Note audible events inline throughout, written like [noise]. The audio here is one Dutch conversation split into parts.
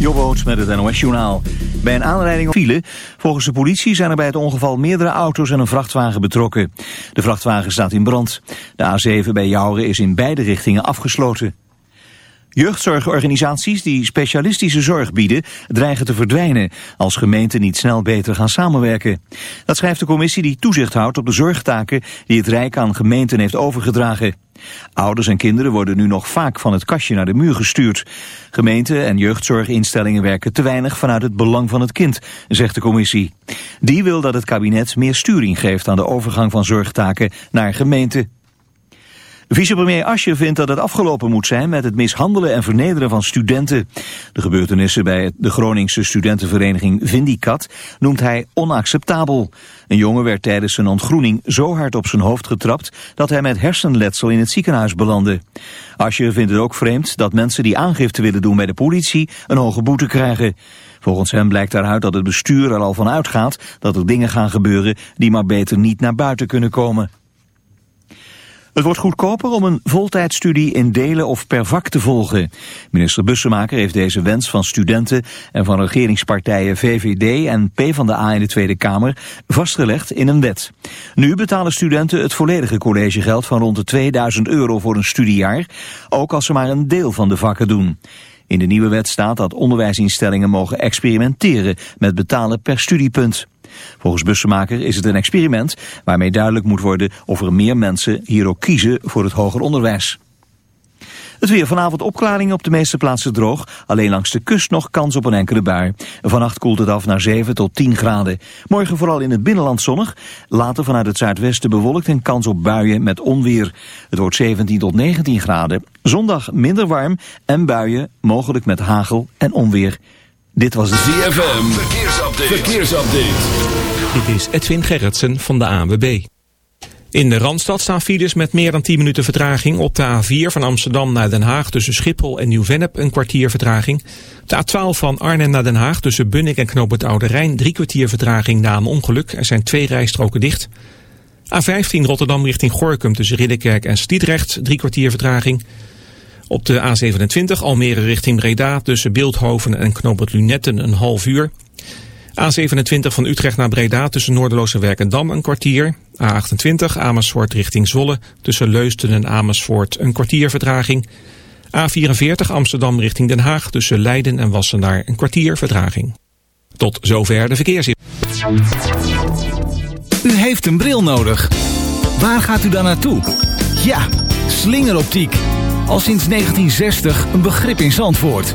Jobboot met het NOS Journaal. Bij een aanrijding op file, volgens de politie zijn er bij het ongeval meerdere auto's en een vrachtwagen betrokken. De vrachtwagen staat in brand. De A7 bij Jouren is in beide richtingen afgesloten. Jeugdzorgorganisaties die specialistische zorg bieden dreigen te verdwijnen als gemeenten niet snel beter gaan samenwerken. Dat schrijft de commissie die toezicht houdt op de zorgtaken die het Rijk aan gemeenten heeft overgedragen. Ouders en kinderen worden nu nog vaak van het kastje naar de muur gestuurd. Gemeenten en jeugdzorginstellingen werken te weinig vanuit het belang van het kind, zegt de commissie. Die wil dat het kabinet meer sturing geeft aan de overgang van zorgtaken naar gemeenten. Vicepremier Asje vindt dat het afgelopen moet zijn met het mishandelen en vernederen van studenten. De gebeurtenissen bij de Groningse studentenvereniging Vindicat noemt hij onacceptabel. Een jongen werd tijdens zijn ontgroening zo hard op zijn hoofd getrapt dat hij met hersenletsel in het ziekenhuis belandde. Asje vindt het ook vreemd dat mensen die aangifte willen doen bij de politie een hoge boete krijgen. Volgens hem blijkt daaruit dat het bestuur er al van uitgaat dat er dingen gaan gebeuren die maar beter niet naar buiten kunnen komen. Het wordt goedkoper om een voltijdstudie in delen of per vak te volgen. Minister Bussemaker heeft deze wens van studenten en van regeringspartijen VVD en PvdA in de Tweede Kamer vastgelegd in een wet. Nu betalen studenten het volledige collegegeld van rond de 2000 euro voor een studiejaar, ook als ze maar een deel van de vakken doen. In de nieuwe wet staat dat onderwijsinstellingen mogen experimenteren met betalen per studiepunt. Volgens Bussemaker is het een experiment waarmee duidelijk moet worden of er meer mensen hier ook kiezen voor het hoger onderwijs. Het weer vanavond opklaringen op de meeste plaatsen droog. Alleen langs de kust nog kans op een enkele bui. Vannacht koelt het af naar 7 tot 10 graden. Morgen vooral in het binnenland zonnig. Later vanuit het zuidwesten bewolkt en kans op buien met onweer. Het wordt 17 tot 19 graden. Zondag minder warm en buien, mogelijk met hagel en onweer. Dit was de ZFM. Verkeersupdate. Dit is Edwin Gerritsen van de ANWB. In de Randstad staan files met meer dan 10 minuten vertraging. Op de A4 van Amsterdam naar Den Haag tussen Schiphol en Nieuw-Vennep een kwartier vertraging. De A12 van Arnhem naar Den Haag tussen Bunnik en Knoop het drie kwartier vertraging na een ongeluk. Er zijn twee rijstroken dicht. A15 Rotterdam richting Gorkum tussen Ridderkerk en Stiedrecht drie kwartier vertraging. Op de A27 Almere richting Breda tussen Beeldhoven en Knoop Lunetten een half uur. A27 van Utrecht naar Breda tussen Noorderloos en Werkendam een kwartier. A28 Amersfoort richting Zwolle tussen Leusden en Amersfoort een kwartier verdraging. A44 Amsterdam richting Den Haag tussen Leiden en Wassenaar een kwartier verdraging. Tot zover de verkeersin. U heeft een bril nodig. Waar gaat u dan naartoe? Ja, slingeroptiek. Al sinds 1960 een begrip in Zandvoort.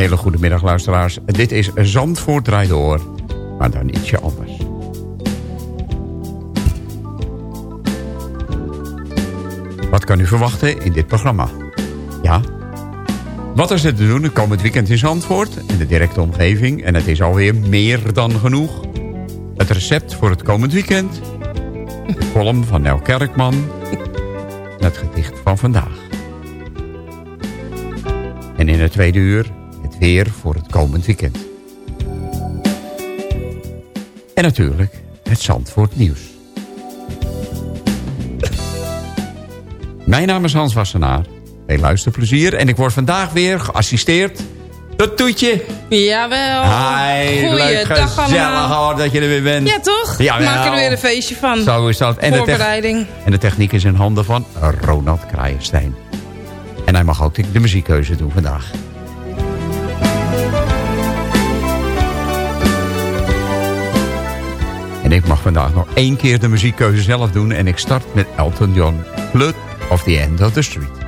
Hele goede middag luisteraars. Dit is Zandvoort draait door, maar dan ietsje anders. Wat kan u verwachten in dit programma? Ja, Wat is er te doen? Komend weekend in Zandvoort, in de directe omgeving. En het is alweer meer dan genoeg. Het recept voor het komend weekend. De column van Nel Kerkman. Het gedicht van vandaag. En in het tweede uur weer voor het komend weekend. En natuurlijk het Zandvoort nieuws. Mijn naam is Hans Wassenaar. Veel luisterplezier. En ik word vandaag weer geassisteerd door Toetje. Jawel. Hi, leuk Goeiedag gezellig hoor dat je er weer bent. Ja, toch? Ja, We maken er weer een feestje van. Zo is dat. En de, en de techniek is in handen van Ronald Kraaienstein. En hij mag ook de muziekkeuze doen vandaag. En ik mag vandaag nog één keer de muziekkeuze zelf doen. En ik start met Elton John, Blood of the End of the Street.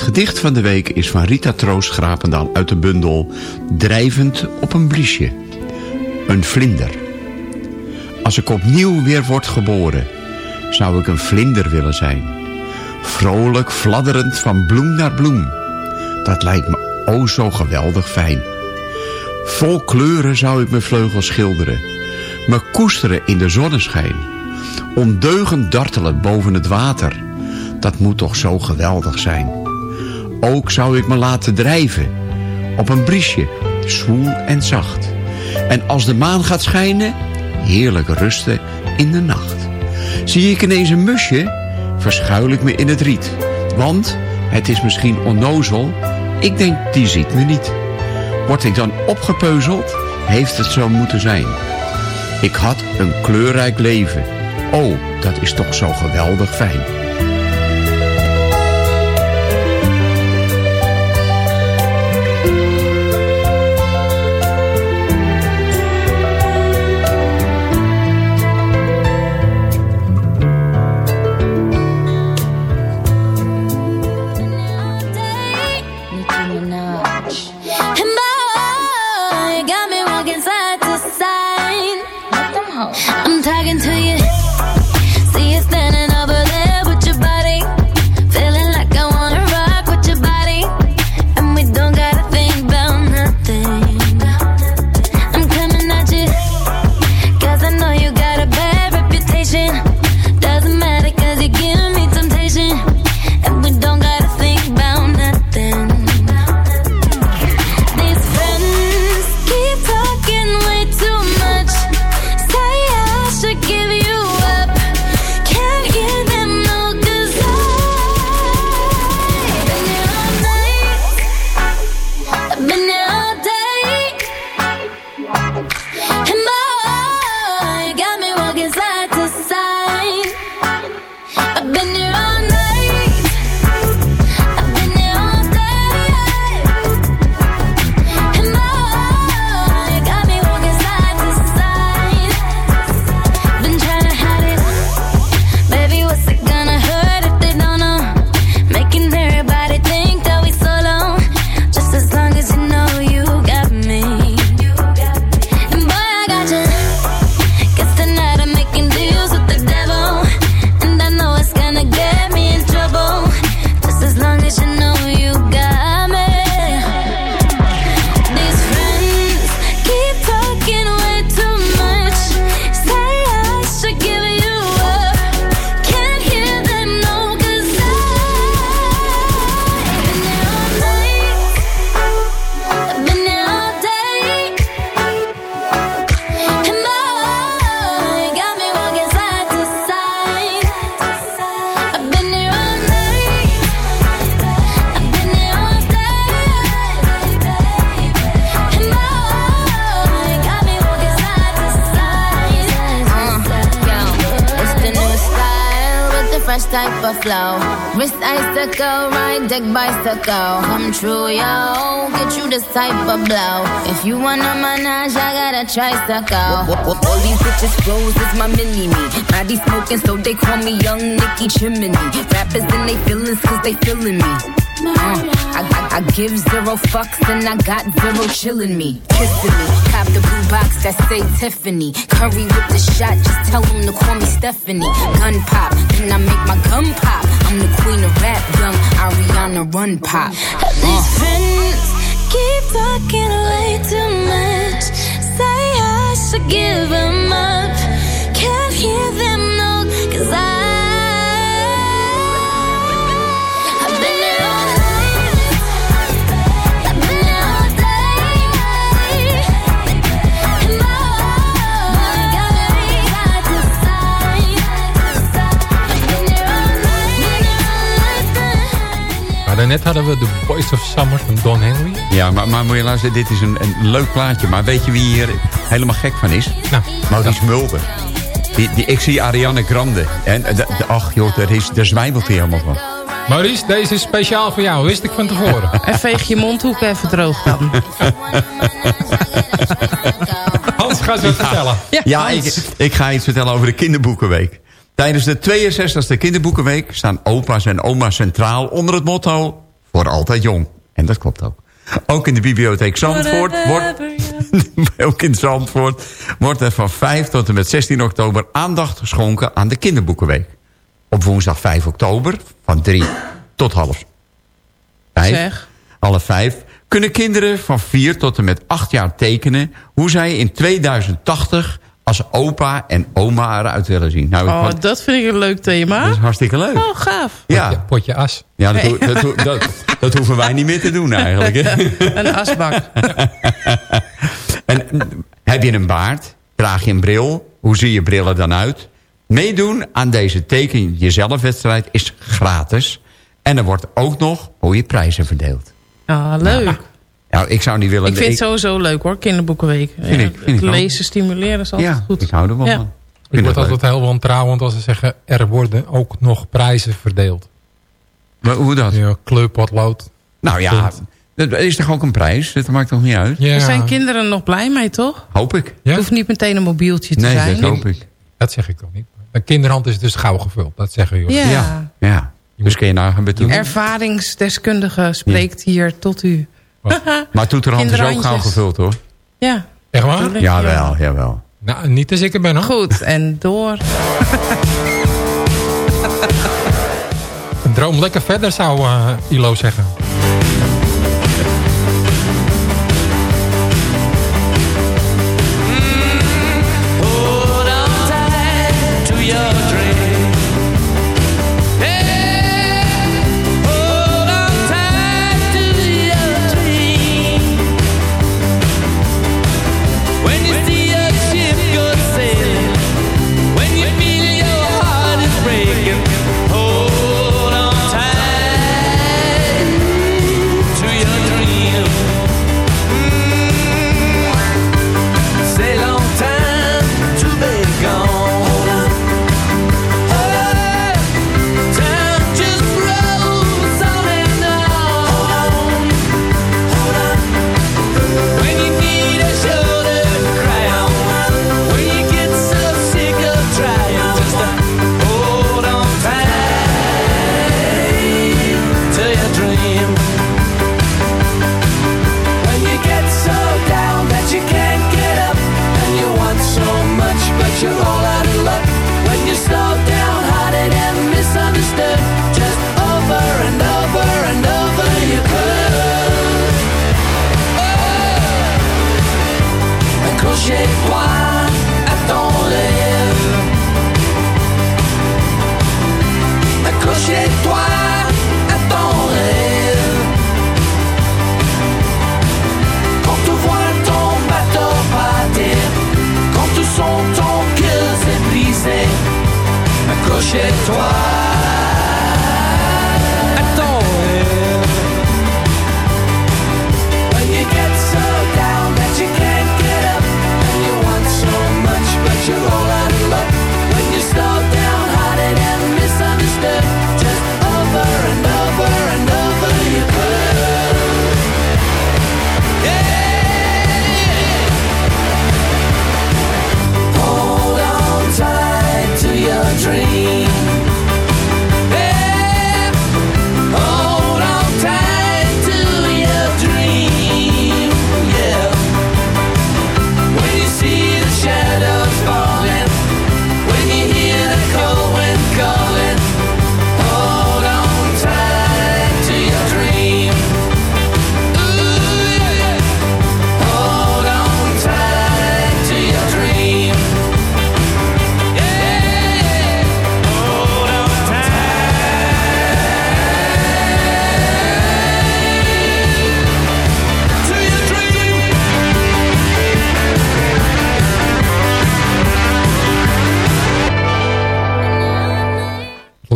Het gedicht van de week is van Rita Troost Grapendaal uit de bundel Drijvend op een briesje. Een vlinder. Als ik opnieuw weer word geboren, zou ik een vlinder willen zijn. Vrolijk fladderend van bloem naar bloem. Dat lijkt me o zo geweldig fijn. Vol kleuren zou ik mijn vleugels schilderen. Me koesteren in de zonneschijn. Ondeugend dartelen boven het water. Dat moet toch zo geweldig zijn. Ook zou ik me laten drijven. Op een briesje, zwoel en zacht. En als de maan gaat schijnen, heerlijk rusten in de nacht. Zie ik ineens een musje, verschuil ik me in het riet. Want, het is misschien onnozel, ik denk die ziet me niet. Word ik dan opgepeuzeld, heeft het zo moeten zijn. Ik had een kleurrijk leven. Oh, dat is toch zo geweldig fijn. Of blow. If you wanna manage, I got a tricycle. All these bitches flows is my mini me. Body smoking, so they call me Young Nicky Chimney. Rappers and they feelings, cause they feeling me. Uh, I, I, I give zero fucks and I got zero chillin' me. Kissing me. Cop the blue box that say Tiffany. Curry with the shot, just tell them to call me Stephanie. Gun pop, then I make my gun pop. I'm the queen of rap, young Ariana Run Pop. Friends keep talking way too much. Say I should give them up. Can't hear them daarnet hadden we The Voice of Summer van Don Henley. Ja, maar, maar moet je luisteren, dit is een, een leuk plaatje. Maar weet je wie hier helemaal gek van is? Nou, Maurice Mulder. Die, die, ik zie Ariane Grande. En, de, de- ach joh, daar, is, daar zwijmelt hij helemaal van. Maurice, deze is speciaal voor jou. Wist ik van tevoren. [laughs] En veeg je mondhoek even droog dan. Hans gaat wat vertellen. Ja, ik, ik ga iets vertellen over de kinderboekenweek. Tijdens de 62e kinderboekenweek staan opa's en oma's centraal onder het motto... voor altijd jong. En dat klopt ook. Ook in de bibliotheek Zandvoort wordt, [laughs] ook in Zandvoort wordt er van 5 tot en met 16 oktober aandacht geschonken aan de kinderboekenweek. Op woensdag 5 oktober van 3 tot half 5, Zeg. half 5 kunnen kinderen van 4 tot en met 8 jaar tekenen hoe zij in 2080 als opa en oma eruit willen zien. Nou, Oh, wat- dat vind ik een leuk thema. dat is hartstikke leuk. Oh, gaaf. Ja, Potje as. ja dat, dat, dat, dat hoeven wij niet meer te doen eigenlijk. Hè? [laughs] Een asbak. En heb je een baard? Draag je een bril? Hoe zie je bril er dan uit? Meedoen aan deze teken jezelf wedstrijd is gratis. En er wordt ook nog mooie prijzen verdeeld. Ah, leuk. Nou, ik zou niet willen... Ik vind het sowieso leuk hoor, kinderboekenweek. Vind Ja, ik- vind het ik ook. lezen stimuleren is altijd Ja, goed. ik hou er wel Ja. van. Ik vind word altijd heel wantrouwend als ze zeggen... er worden ook nog prijzen verdeeld. Maar hoe dat? Ja, kleurpotlood. Nou ja, dat is toch ook een prijs? Dat maakt toch niet uit? Ja, Er zijn kinderen nog blij mee, toch? Hoop ik. Ja? Het hoeft niet meteen een mobieltje te Nee, zijn. dat hoop ik. dat zeg ik toch niet. Een kinderhand is dus gauw gevuld. Dat zeggen jullie. Ja. Ja. Ja. Dus kun je bij toeter. Ervaringsdeskundige spreekt hier tot u. [laughs] Maar toeterhand is ook gauw gevuld hoor. Ja, Echt waar? tuurlijk, Jawel, jawel. Nou, niet als ik er ben hoor. Goed, en door. Droom lekker verder zou eh, Ilo zeggen.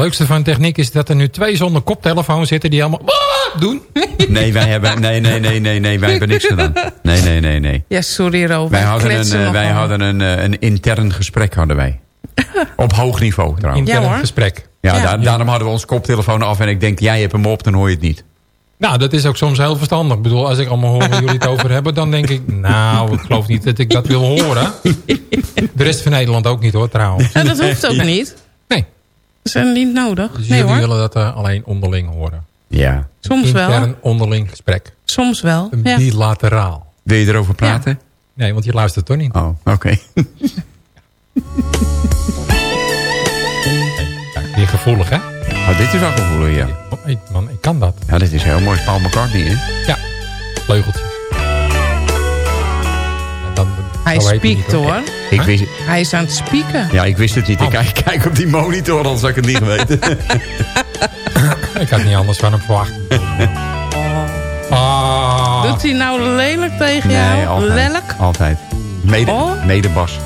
Leukste van techniek is dat er nu twee zonder koptelefoon zitten die allemaal doen. Nee, wij hebben, nee, nee, nee, nee, nee, wij hebben niks gedaan. Nee, nee, nee, nee. Ja, sorry Ro. Wij hadden, een, eh, wij hadden een, eh, een intern gesprek hadden wij. [laughs] Op hoog niveau trouwens. Intern Ja, hoor. gesprek. Ja, Ja. daar- daarom hadden we ons koptelefoon af en ik denk, jij hebt hem op, dan hoor je het niet. Nou, dat is ook soms heel verstandig. Ik bedoel, als ik allemaal hoor waar jullie het over hebben... dan denk ik, nou, ik geloof niet dat ik dat wil horen. [laughs] De rest van Nederland ook niet hoor, trouwens. En dat hoeft ook [laughs] niet. Is niet nodig. dus Nee jullie hoor. willen dat eh, alleen onderling horen. Ja. Soms wel. Intern onderling gesprek. Soms wel. Een Ja. bilateraal. Wil je erover praten? Nee, want je luistert toch niet. Oh, oké. [laughs] Weer gevoelig, hè? Oh, dit is wel gevoelig, ja. Oh, man, ik kan dat. Ja, dit is heel mooi. Paul McCartney, hè? Ja, vleugeltjes. Ja, Hij spiekt hoor. Ik wist, Hij is aan het spieken. ja, ik wist het niet. Ik kijk, kijk op die monitor, anders zou ik het niet geweten. [laughs] Ik had niet anders van hem verwacht. [laughs] Ah. Doet hij nou lelijk tegen jou? Nee, altijd. Lelijk? Altijd. Mede, Oh. mede Bas.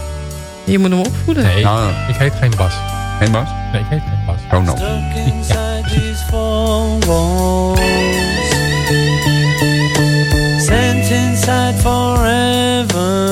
Je moet hem opvoeden. Nee, Nou, ik heet geen Bas. geen Bas? Nee, ik heet geen Bas. [laughs] These four walls. Sent inside forever.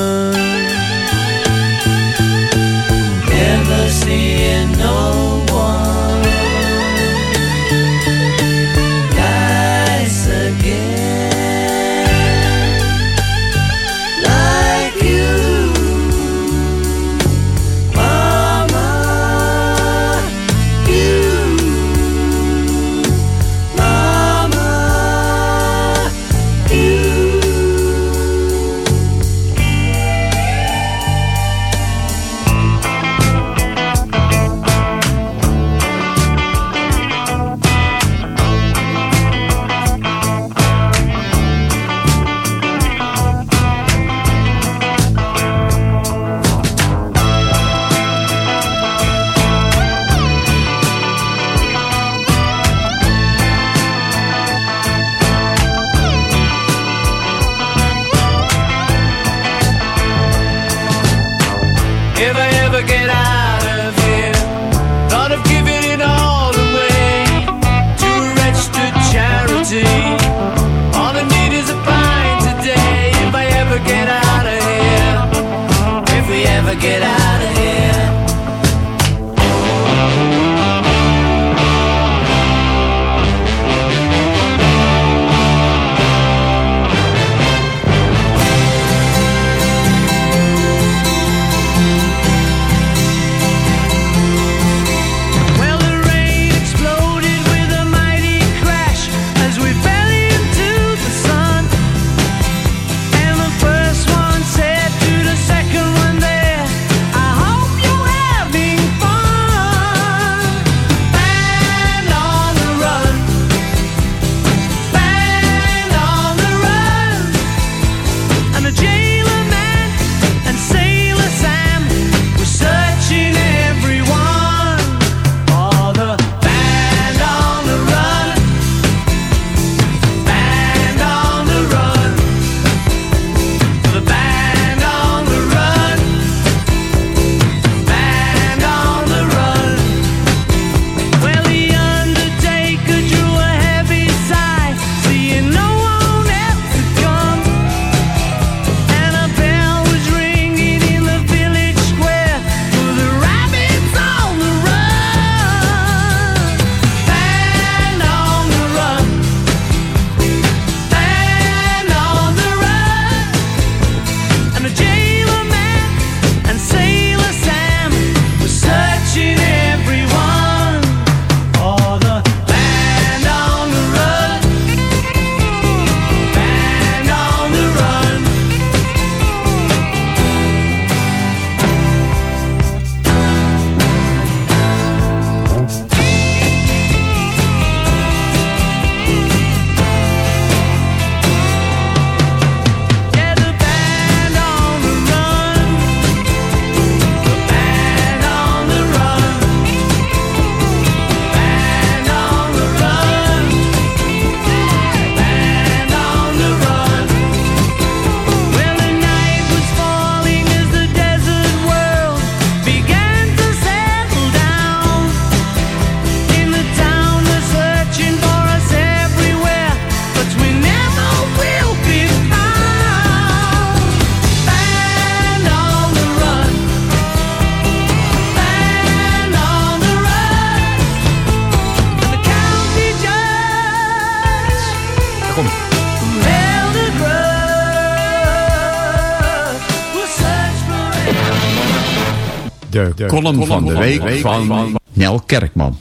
Column van de week van Nel Kerkman.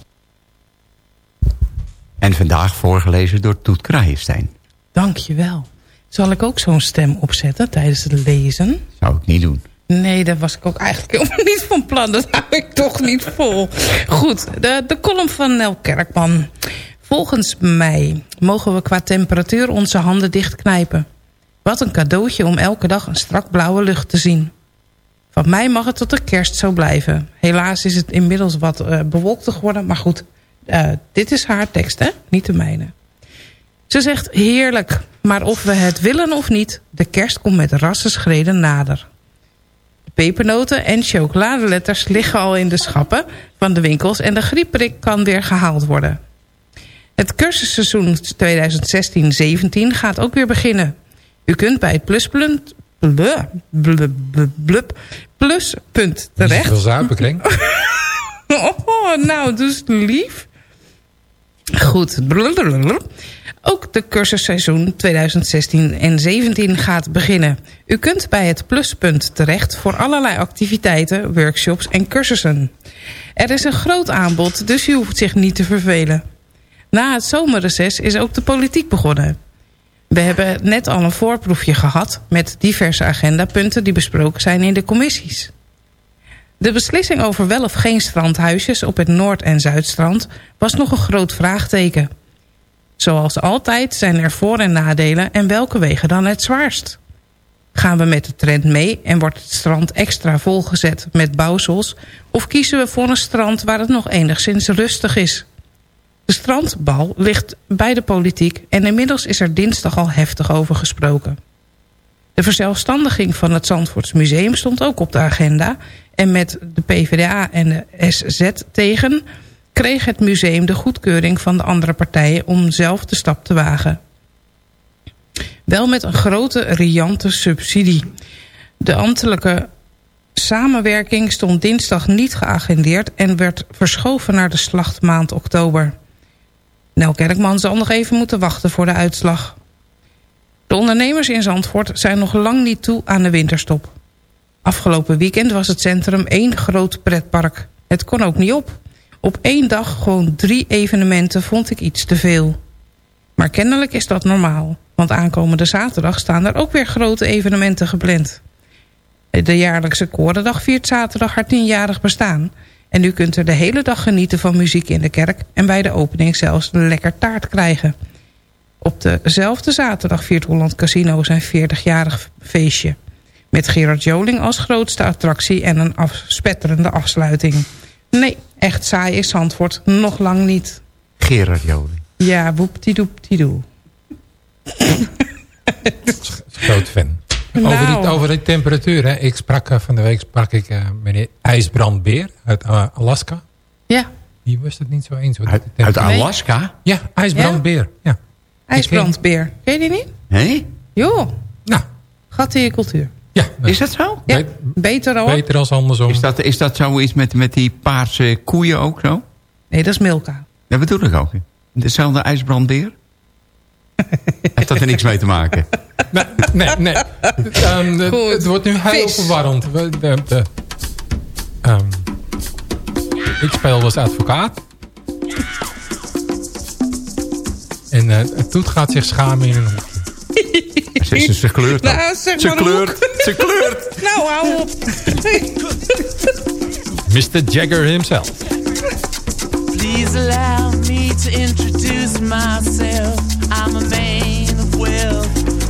En vandaag voorgelezen door Toet Kraaienstein. Dankjewel. Zal ik ook zo'n stem opzetten tijdens het lezen? Zou ik niet doen. Nee, dat was ik ook eigenlijk [laughs] helemaal niet van plan. Dat hou ik toch niet vol. Goed, de, de column van Nel Kerkman. Volgens mij mogen we qua temperatuur onze handen dichtknijpen. Wat een cadeautje om elke dag een strak blauwe lucht te zien. Van mij mag het tot de kerst zo blijven. Helaas is het inmiddels wat bewolkter geworden. Maar goed, eh, dit is haar tekst, hè? Niet de mijne. Ze zegt heerlijk, maar of we het willen of niet... de kerst komt met rassenschreden nader. De pepernoten en chocoladeletters liggen al in de schappen van de winkels... en de grieperik kan weer gehaald worden. Het cursusseizoen 2016-17 gaat ook weer beginnen. U kunt bij het pluspunt, blub, blub, blub, pluspunt terecht. Veel zuipen, Kring. [laughs] Oh, nou, dus lief. Goed. Ook de cursusseizoen 2016 en 17 gaat beginnen. U kunt bij het Pluspunt terecht voor allerlei activiteiten, workshops en cursussen. Er is een groot aanbod, dus u hoeft zich niet te vervelen. Na het zomerreces is ook de politiek begonnen. We hebben net al een voorproefje gehad met diverse agendapunten die besproken zijn in de commissies. De beslissing over wel of geen strandhuisjes op het Noord- en Zuidstrand was nog een groot vraagteken. Zoals altijd zijn er voor- en nadelen en welke wegen dan het zwaarst. Gaan we met de trend mee en wordt het strand extra volgezet met bouwsels... of kiezen we voor een strand waar het nog enigszins rustig is? De strandbal ligt bij de politiek en inmiddels is er dinsdag al heftig over gesproken. De verzelfstandiging van het Zandvoorts Museum stond ook op de agenda... en met de PvdA en de SZ tegen... kreeg het museum de goedkeuring van de andere partijen... om zelf de stap te wagen. Wel met een grote riante subsidie. De ambtelijke samenwerking stond dinsdag niet geagendeerd... en werd verschoven naar de slachtmaand oktober. Nel Kerkman zal nog even moeten wachten voor de uitslag. De ondernemers in Zandvoort zijn nog lang niet toe aan de winterstop. Afgelopen weekend was het centrum één groot pretpark. Het kon ook niet op. Op één dag gewoon drie evenementen vond ik iets te veel. Maar kennelijk is dat normaal. Want aankomende zaterdag staan er ook weer grote evenementen gepland. De jaarlijkse Korendag viert zaterdag haar tienjarig bestaan. En u kunt er de hele dag genieten van muziek in de kerk... en bij de opening zelfs een lekker taart krijgen... Op dezelfde zaterdag viert Holland Casino zijn 40-jarig feestje. Met Gerard Joling als grootste attractie en een af, spetterende afsluiting. Nee, echt saai is Zandvoort nog lang niet. Gerard Joling. Ja, woeptiedoeptiedoe. Groot fan. Nou. Over, die, over die temperatuur. Hè. Ik sprak eh, van de week sprak ik eh, meneer IJsbrandbeer uit Alaska. Ja. Die was het niet zo eens. Wat Uit, de uit Alaska? Ja, IJsbrandbeer. Ja. IJsbrandbeer. Ken je die niet? Nee? Joh. Nou. Gat in je cultuur. Ja, Is dat zo? Ja, beter al. beter als andersom. Is dat, is dat zoiets met, met die paarse koeien ook zo? Nee, dat is Milka. Dat bedoel ik ook. Dezelfde ijsbrandbeer? [laughs] Heeft dat er niks mee te maken? Nee, nee. Ehm, Goed. het wordt nu heel Vis. verwarrend. We- De, de, ehm, ik speel als advocaat. En het Toet gaat zich schamen in een hoekje. Ze, ze, ze kleurt. Nou, zeg Ze maar kleurt. Ze kleurt. Nou, hou op. Mr. Jagger himself. Please allow me to introduce myself. I'm a man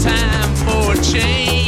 Time for change.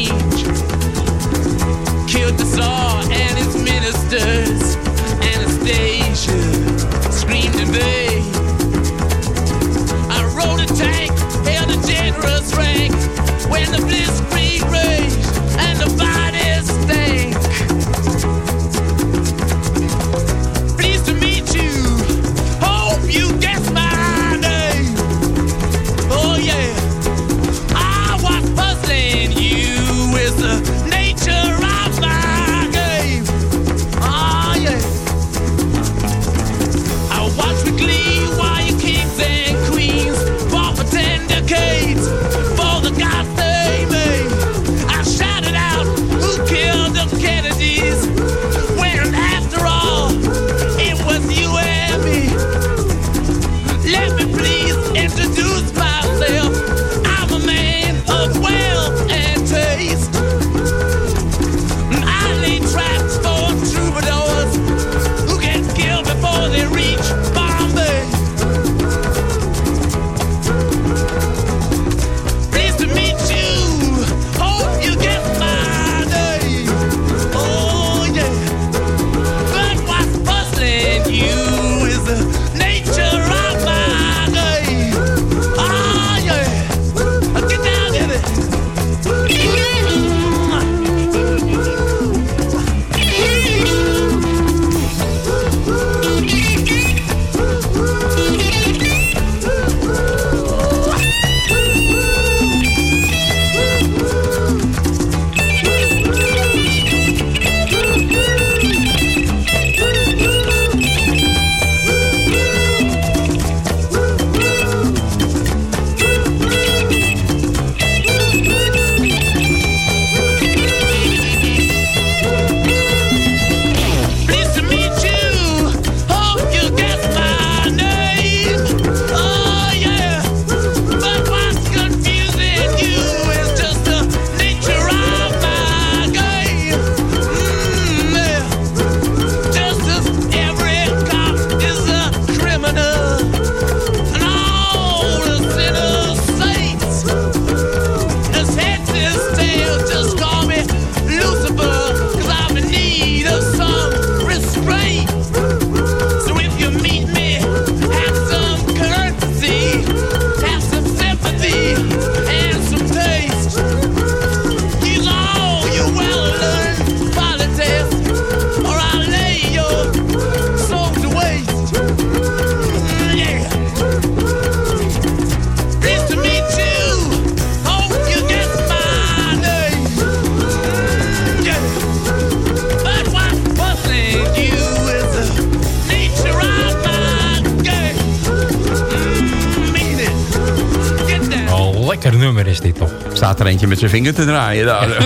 Zijn vinger te draaien daar. [laughs]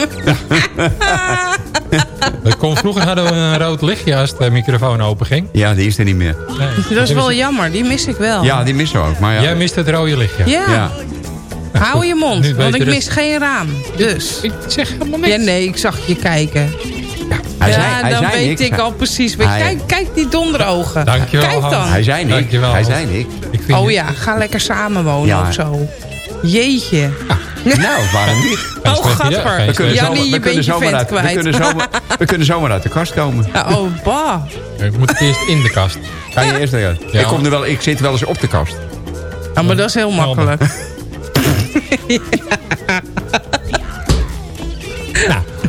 Dat kon, vroeger hadden we een rood lichtje als de microfoon open ging. Ja, die is er niet meer. Dat is wel jammer, die mis ik wel. Ja, die missen we ook. Maar ja, Jij mist het rode lichtje. Ja. Hou je mond, want ik dat- mis geen raam. Dus. Ik zeg helemaal niks. Ja, nee, ik zag je kijken. hij ja, zei, hij dan zei weet niks. ik al precies. Hij- kijk, kijk die donderogen. Dankjewel, Kijk Hans. dan. Hij zei niks. Dankjewel, Hij zei niks. Ik vind Oh ja, ga lekker samenwonen Ja. of zo. Jeetje. [laughs] Nou, waarom niet? [laughs] Oh, gadver. We kunnen, Ja, zomaar, we bent kunnen je zomaar uit, we kwijt. kunnen zomaar, [laughs] we kunnen zomaar uit de kast komen. Ja, oh, bah. Ik moet eerst in de kast. Ga je eerst eruit? Ja. Ik, kom er wel, ik zit wel eens op de kast. Ja, maar dat is heel makkelijk.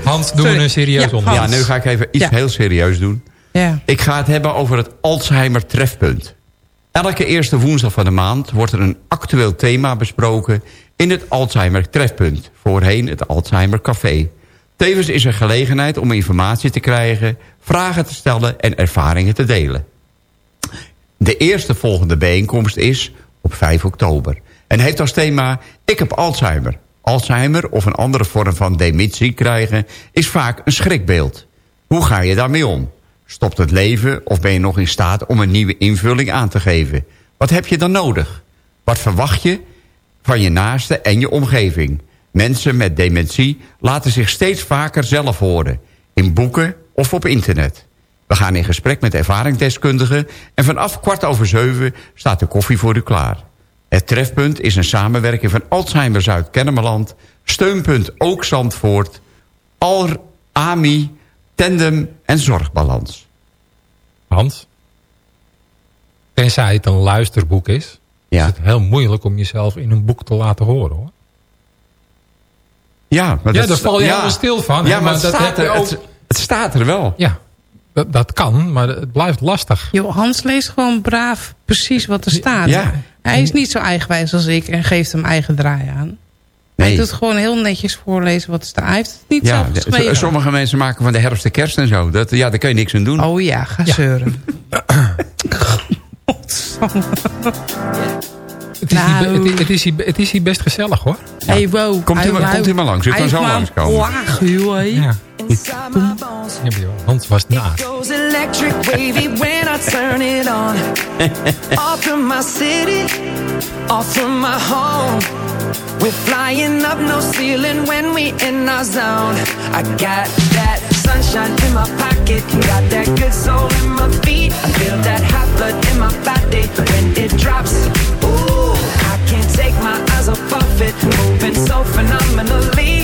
Hans, doen we Sorry. een serieus Ja, onderwerp. Ja, nu ga ik even iets Ja. heel serieus doen. Ja. Ik ga het hebben over het Alzheimer trefpunt. Elke eerste woensdag van de maand wordt er een actueel thema besproken... in het Alzheimer trefpunt, voorheen het Alzheimer Café. Tevens is er gelegenheid om informatie te krijgen... vragen te stellen en ervaringen te delen. De eerste volgende bijeenkomst is op 5 oktober. En heeft als thema Ik heb Alzheimer. Alzheimer of een andere vorm van dementie krijgen... is vaak een schrikbeeld. Hoe ga je daarmee om? Stopt het leven of ben je nog in staat om een nieuwe invulling aan te geven? Wat heb je dan nodig? Wat verwacht je van je naaste en je omgeving? Mensen met dementie laten zich steeds vaker zelf horen. In boeken of op internet. We gaan in gesprek met ervaringsdeskundigen... en vanaf kwart over zeven staat de koffie voor u klaar. Het trefpunt is een samenwerking van Alzheimer Zuid-Kennemerland... Steunpunt Ook Zandvoort... Al AMI, Tandem en Zorgbalans. Hans, tenzij het een luisterboek is... Ja. is het heel moeilijk om jezelf in een boek te laten horen. hoor. Ja, maar Ja, dat daar val je ja. helemaal stil van. Ja, maar het dat staat, er, ook- het, het staat er wel. Ja, dat, dat kan, maar het blijft lastig. Joh, Hans leest gewoon braaf precies wat er staat. Ja. Hij is niet zo eigenwijs als ik en geeft hem eigen draai aan. Hij Nee. doet gewoon heel netjes voorlezen wat er staat. Hij heeft het niet Ja, zelf sommige mensen maken van de herfst de kerst en zo. Dat, ja, daar kun je niks aan doen. Oh ja, ga zeuren. [laughs] God. Het is, Nou. hier, het, is, hier, het is hier best gezellig hoor. Hey, wow. Komt u hij- maar- komt u maar langs. U kan zo langskomen. Laag, joh. Ja. Ja, joh, Hans was na. goes electric wavy when I turn it on. [laughs] off from my city, off from my home. We're flying up no ceiling when we in our zone. I got that sunshine in my pocket, got that good soul in my feet. I feel that hot blood in my body when it drops. Take my eyes off of it, moving so phenomenally.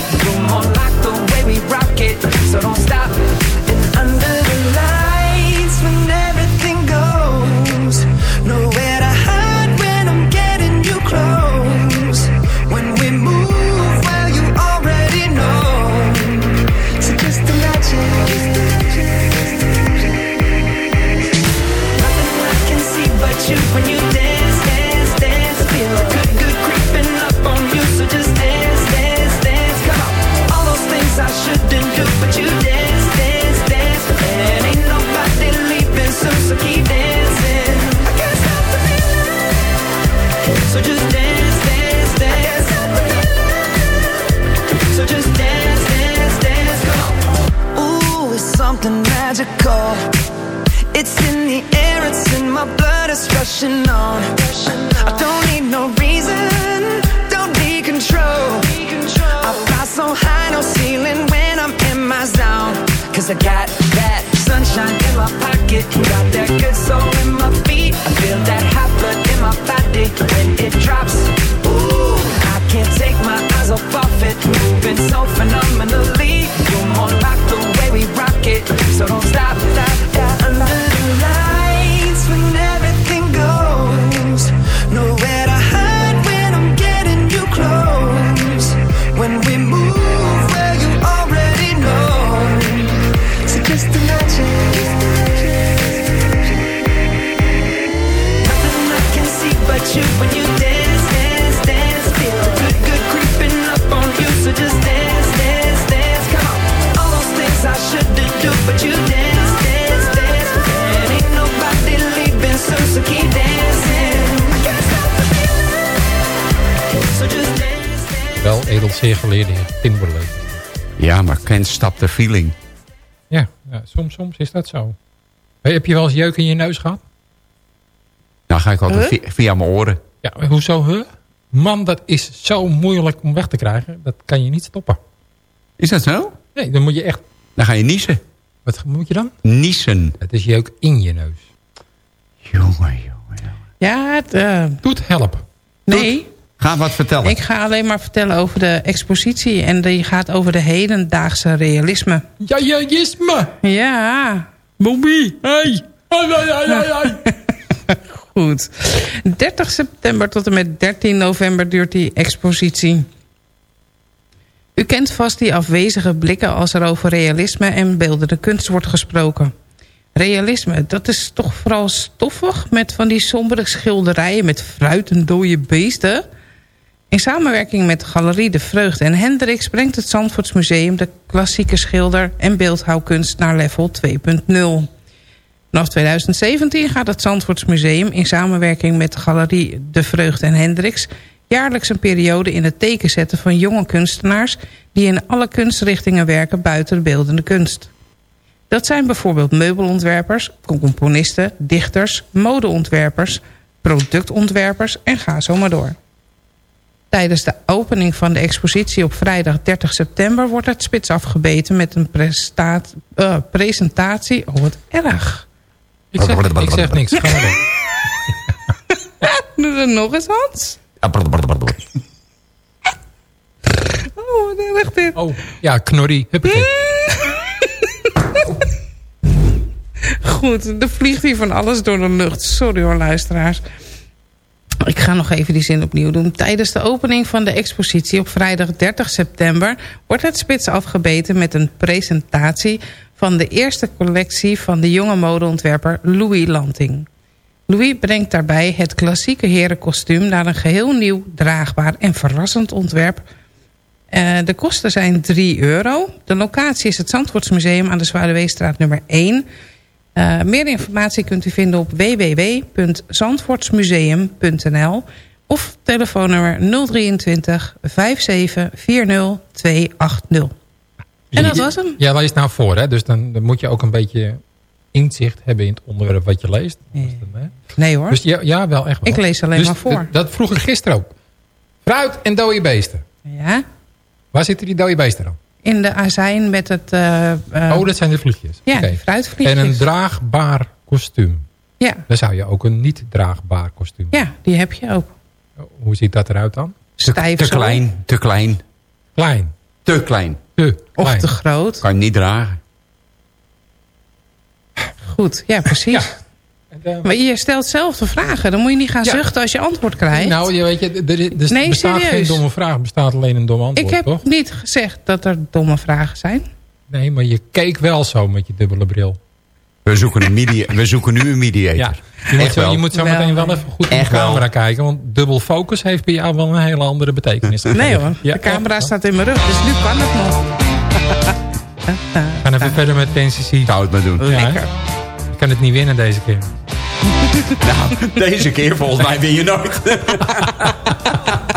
Zeer geleerde heer Timberlake. Ja, maar Can't Stop the Feeling. Ja, ja soms, soms is dat zo. Hey, heb je wel eens jeuk in je neus gehad? Nou ga ik altijd via, via mijn oren. Ja, hoezo? Huh? Man, dat is zo moeilijk om weg te krijgen. Dat kan je niet stoppen. Is dat zo? Nee, dan moet je echt... Dan ga je niezen. Wat moet je dan? Niezen. Het is jeuk in je neus. Jongen, jongen. Ja, het, eh, Doet help. nee. Ga wat vertellen. Ik ga alleen maar vertellen over de expositie. En die gaat over de hedendaagse realisme. Ja, realisme. Ja. Bobby, hey. Ai, ai, ai, ai, ai. [laughs] Goed. 30 september tot en met 13 november duurt die expositie. U kent vast die afwezige blikken als er over realisme en beeldende kunst wordt gesproken. Realisme, dat is toch vooral stoffig met van die sombere schilderijen met fruit en dode beesten. In samenwerking met Galerie De Vreugde en Hendricks brengt het Zandvoortsmuseum de klassieke schilder- en beeldhouwkunst naar level 2.0. Vanaf 2017 gaat het Zandvoortsmuseum in samenwerking met Galerie De Vreugde en Hendricks jaarlijks een periode in het teken zetten van jonge kunstenaars die in alle kunstrichtingen werken buiten de beeldende kunst. Dat zijn bijvoorbeeld meubelontwerpers, componisten, dichters, modeontwerpers, productontwerpers en ga zo maar door. Tijdens de opening van de expositie op vrijdag 30 september wordt het spits afgebeten met een prestaat, eh, presentatie. Oh, wat erg. Ik zeg, ik zeg niks. Ga maar door. [laughs] Doe er nog eens, Hans. Oh, wat erg dit. Oh, ja, knorrie. Huppakee. [laughs] Goed, er vliegt hier van alles door de lucht. Sorry hoor, luisteraars. Ik ga nog even die zin opnieuw doen. Tijdens de opening van de expositie op vrijdag 30 september... wordt het spits afgebeten met een presentatie... van de eerste collectie van de jonge modeontwerper Louis Lanting. Louis brengt daarbij het klassieke herenkostuum... naar een geheel nieuw, draagbaar en verrassend ontwerp... Eh, de kosten zijn 3 euro. De locatie is het Zandvoortsmuseum aan de Zwaardeweestraat nummer 1. Eh, meer informatie kunt u vinden op www.zandvoortsmuseum.nl of telefoonnummer 023 57 40 280. En dat was hem. Ja, lees nou voor, hè? Dus dan, dan moet je ook een beetje inzicht hebben in het onderwerp wat je leest. Nee hoor. Dus ja, ja wel echt wel. Ik lees alleen Dus maar voor. Dat vroeg ik gisteren ook. Fruit en dode beesten. Ja, Waar zitten die dode beesten dan? In de azijn met het... eh, eh, oh, dat zijn de vliegjes. Ja, fruitvliegjes. En een draagbaar kostuum. Ja, Dan zou je ook een niet draagbaar kostuum. ja, die heb je ook. Hoe ziet dat eruit dan? Te, Stijf te zo. klein, te klein, Klein. te klein. Te Of klein. te groot. Kan je niet dragen. Goed, ja precies. Maar je stelt zelf de vragen. Dan moet je niet gaan Ja. zuchten als je antwoord krijgt. Nou, je weet je, er, er Nee, bestaat geen domme vraag, er bestaat alleen een dom antwoord, ik heb toch? niet gezegd dat er domme vragen zijn. Nee, maar je keek wel zo met je dubbele bril. We zoeken, een media, we zoeken nu een mediator. Ja, je moet, zo, wel. je moet zo Wel, meteen wel even goed in de wel. camera kijken. Want dubbel focus heeft bij jou wel een hele andere betekenis. [laughs] Nee hoor, Ja, de camera ja. staat in mijn rug, dus nu kan het nog. We gaan even verder met TNCC. Zou het maar doen. Lekker. Kan het niet winnen deze keer. [laughs] Nou, deze keer volgens mij win je nooit. [laughs]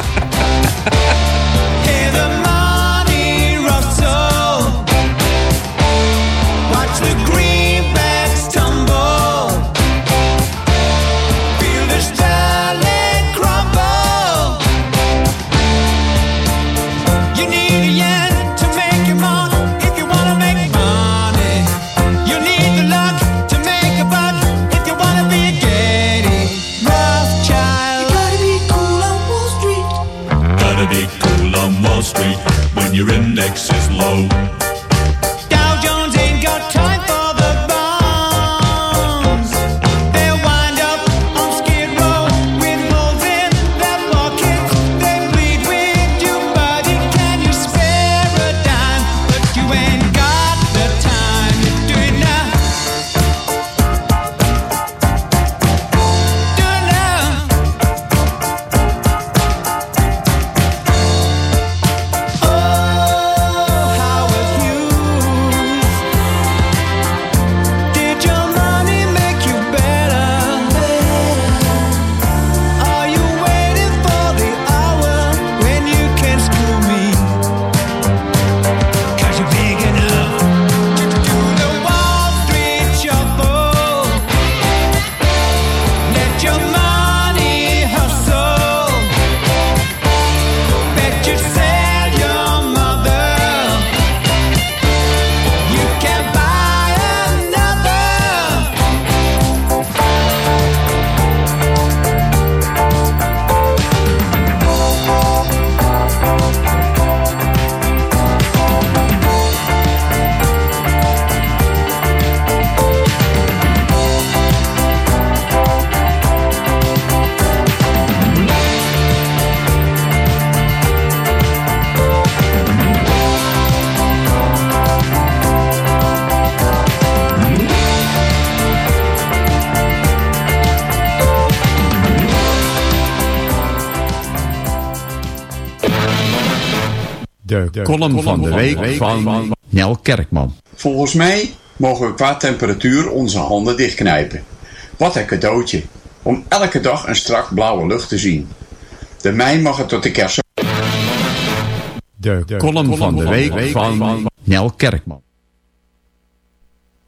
De, column van de week van Nel Kerkman. Volgens mij mogen we qua temperatuur onze handen dichtknijpen. Wat een cadeautje. Om elke dag een strak blauwe lucht te zien. De mei mag het tot de kerst. De, column van de week van Nel Kerkman.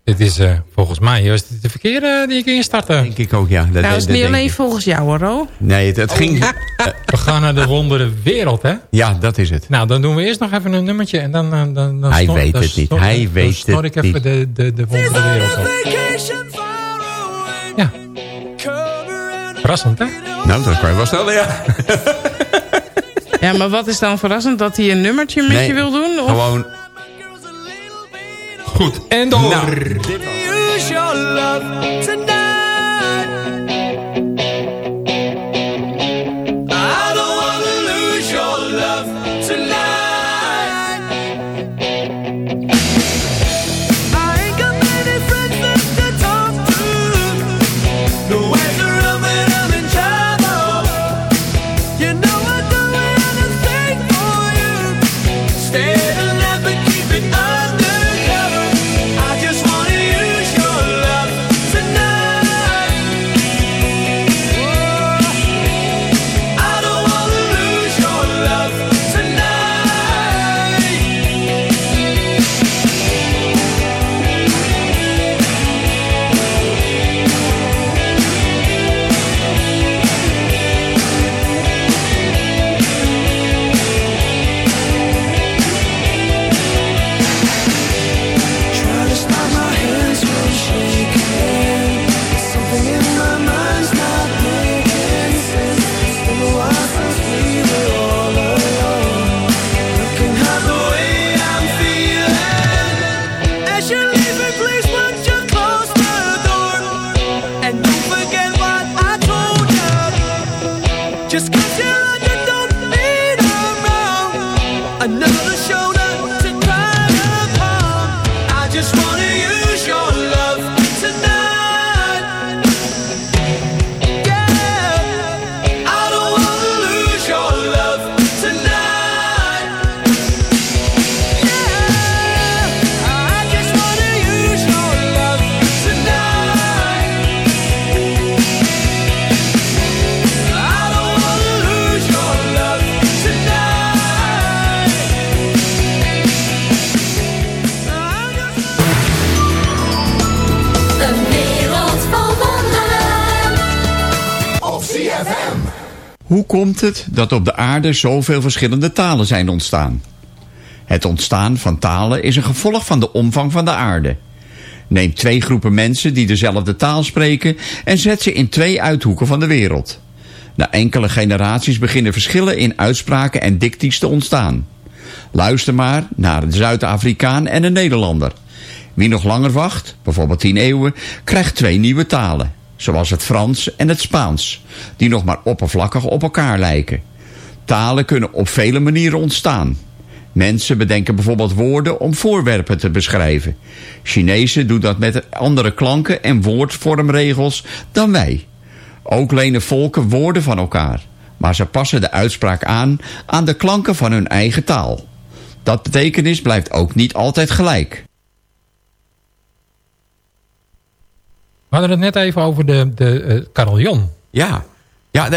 Dit is eh, volgens mij was dit de verkeerde die ik instartte. Denk ik ook, ja. Dat, nou, is het niet denk alleen ik. volgens jou hoor, Ro. Nee, het, het ging... [laughs] We gaan naar de wondere wereld, hè? Ja, dat is het. Nou, dan doen we eerst nog even een nummertje en dan... dan, dan, dan Hij snor- weet dan het niet. Hij dan weet snor het ik even niet. de, de, de wondere wereld op. Ja. Verrassend, hè? Nou, dat kan je wel stellen, ja. Ja, maar wat is dan verrassend? Dat hij een nummertje met Nee, je wil doen? Of? Gewoon... Goed, en door. Nou, het dat op de aarde zoveel verschillende talen zijn ontstaan? Het ontstaan van talen is een gevolg van de omvang van de aarde. Neem twee groepen mensen die dezelfde taal spreken en zet ze in twee uithoeken van de wereld. Na enkele generaties beginnen verschillen in uitspraken en dicties te ontstaan. Luister maar naar een Zuid-Afrikaan en een Nederlander. Wie nog langer wacht, bijvoorbeeld 10 eeuwen, krijgt twee nieuwe talen. Zoals het Frans en het Spaans, die nog maar oppervlakkig op elkaar lijken. Talen kunnen op vele manieren ontstaan. Mensen bedenken bijvoorbeeld woorden om voorwerpen te beschrijven. Chinezen doen dat met andere klanken en woordvormregels dan wij. Ook lenen volken woorden van elkaar, maar ze passen de uitspraak aan aan de klanken van hun eigen taal. Dat betekenis blijft ook niet altijd gelijk. We hadden het net even over de, de eh, carillon. Ja, ja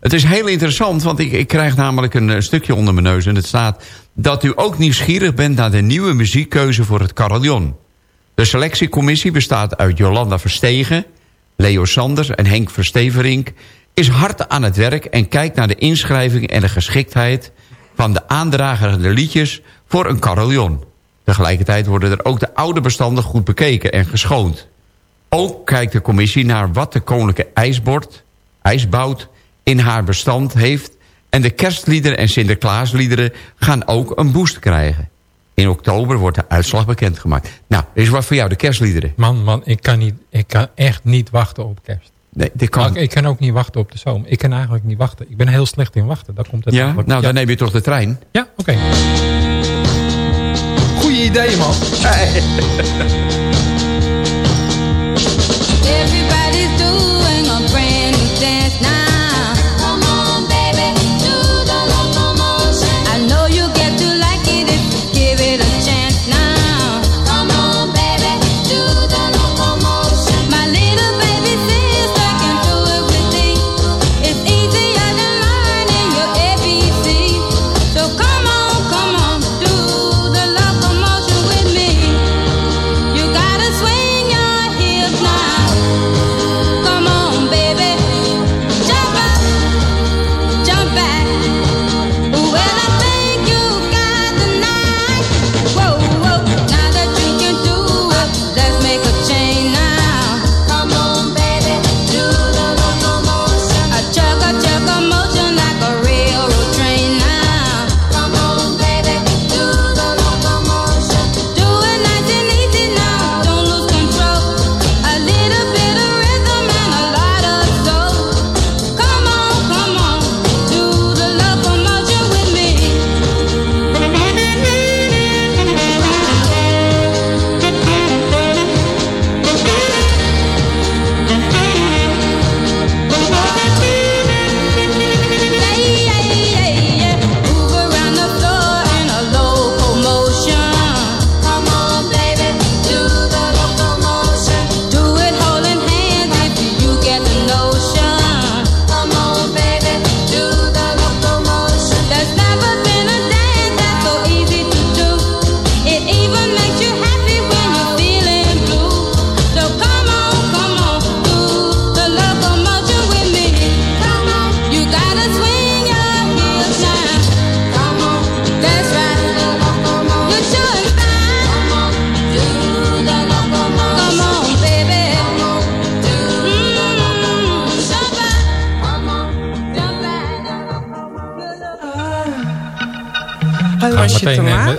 het is heel interessant, want ik, ik krijg namelijk een eh, stukje onder mijn neus... en het staat dat u ook nieuwsgierig bent naar de nieuwe muziekkeuze voor het carillon. De selectiecommissie bestaat uit Jolanda Verstegen, Leo Sanders en Henk Versteverink... is hard aan het werk en kijkt naar de inschrijving en de geschiktheid... van de aandragende liedjes voor een carillon. Tegelijkertijd worden er ook de oude bestanden goed bekeken en geschoond. Ook kijkt de commissie naar wat de Koninklijke IJsbord, IJsbout, in haar bestand heeft... en de kerstliederen en Sinterklaasliederen gaan ook een boost krijgen. In oktober wordt de uitslag bekendgemaakt. Nou, is wat voor jou, de kerstliederen. Man, man, ik kan, niet, ik kan echt niet wachten op kerst. Nee, dit kan... Maar ik, kan ook niet wachten op de zomer. Ik kan eigenlijk niet wachten. Ik ben heel slecht in wachten. Daar komt het Ja, eigenlijk- nou ja. dan neem je toch de trein. Ja, oké. Goeie idee, man. [laughs] [laughs] Everybody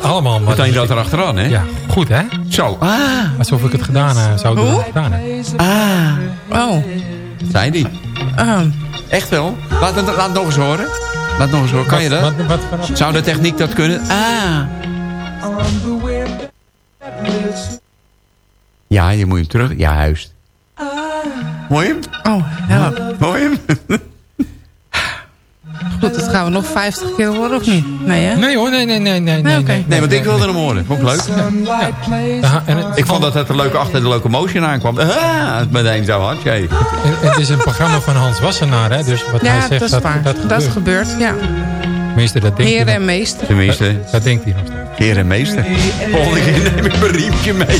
Allemaal. maar- Meteen dat erachteraan, hè? Ja, goed hè? Zo. Ah. Alsof ik het gedaan eh, zou doen. Gedaan. Ah. Oh. Zei die. Ah. Echt wel? Laat het, laat het nog eens horen. Laat het nog eens horen. Kan je dat? Wat, wat, wat, Zou de techniek dat kunnen? Ah. Ja, je moet hem terug. Ja, juist. Mooi hem? Oh, ja. Mooi hem? [laughs] Goed, dat gaan we nog 50 keer horen of niet? Nee, hè? Nee hoor, nee, nee, nee. Nee, Nee, oké. Nee, want ik wilde hem horen. Vond ik leuk. Ja, en het, Ik vond dat het er leuk achter de locomotion aankwam. Ah, het meteen zo hard. Jee. en- het is een programma van Hans Wassenaar, hè? Dus wat hij Ja, zegt, dat is dat, waar. dat, Dat gebeurt. ja. Tenminste, dat denkt Heer hij en meester. Tenminste, Dat, dat denkt hij nog steeds. heer en meester. Volgende keer neem ik mijn riempje mee.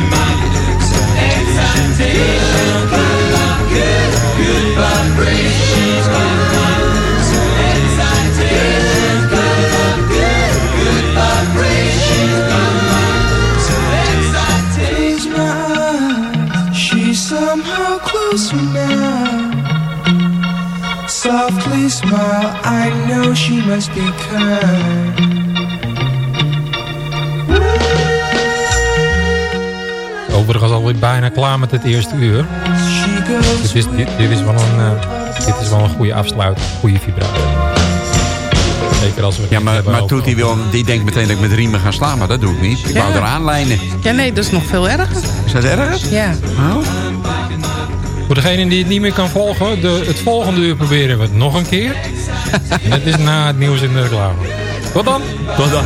smile, I know she must be kind. Overigens alweer bijna klaar met het eerste uur. She goes Dus dit, dit, dit is wel een, eh, dit is wel een goede afsluiting. Goede vibratie. Zeker als we Ja, maar, maar over- Toet die, wil, die denkt meteen dat ik met riemen ga slaan. Maar dat doe ik niet. Ik Ja. wou eraan lijnen. Ja, nee, dat is nog veel erger. Is dat erg? Ja. Oh. Degene die het niet meer kan volgen, de, het volgende uur proberen we het nog een keer. [laughs] en dat is na het nieuws in de reclame. Tot dan. Tot dan.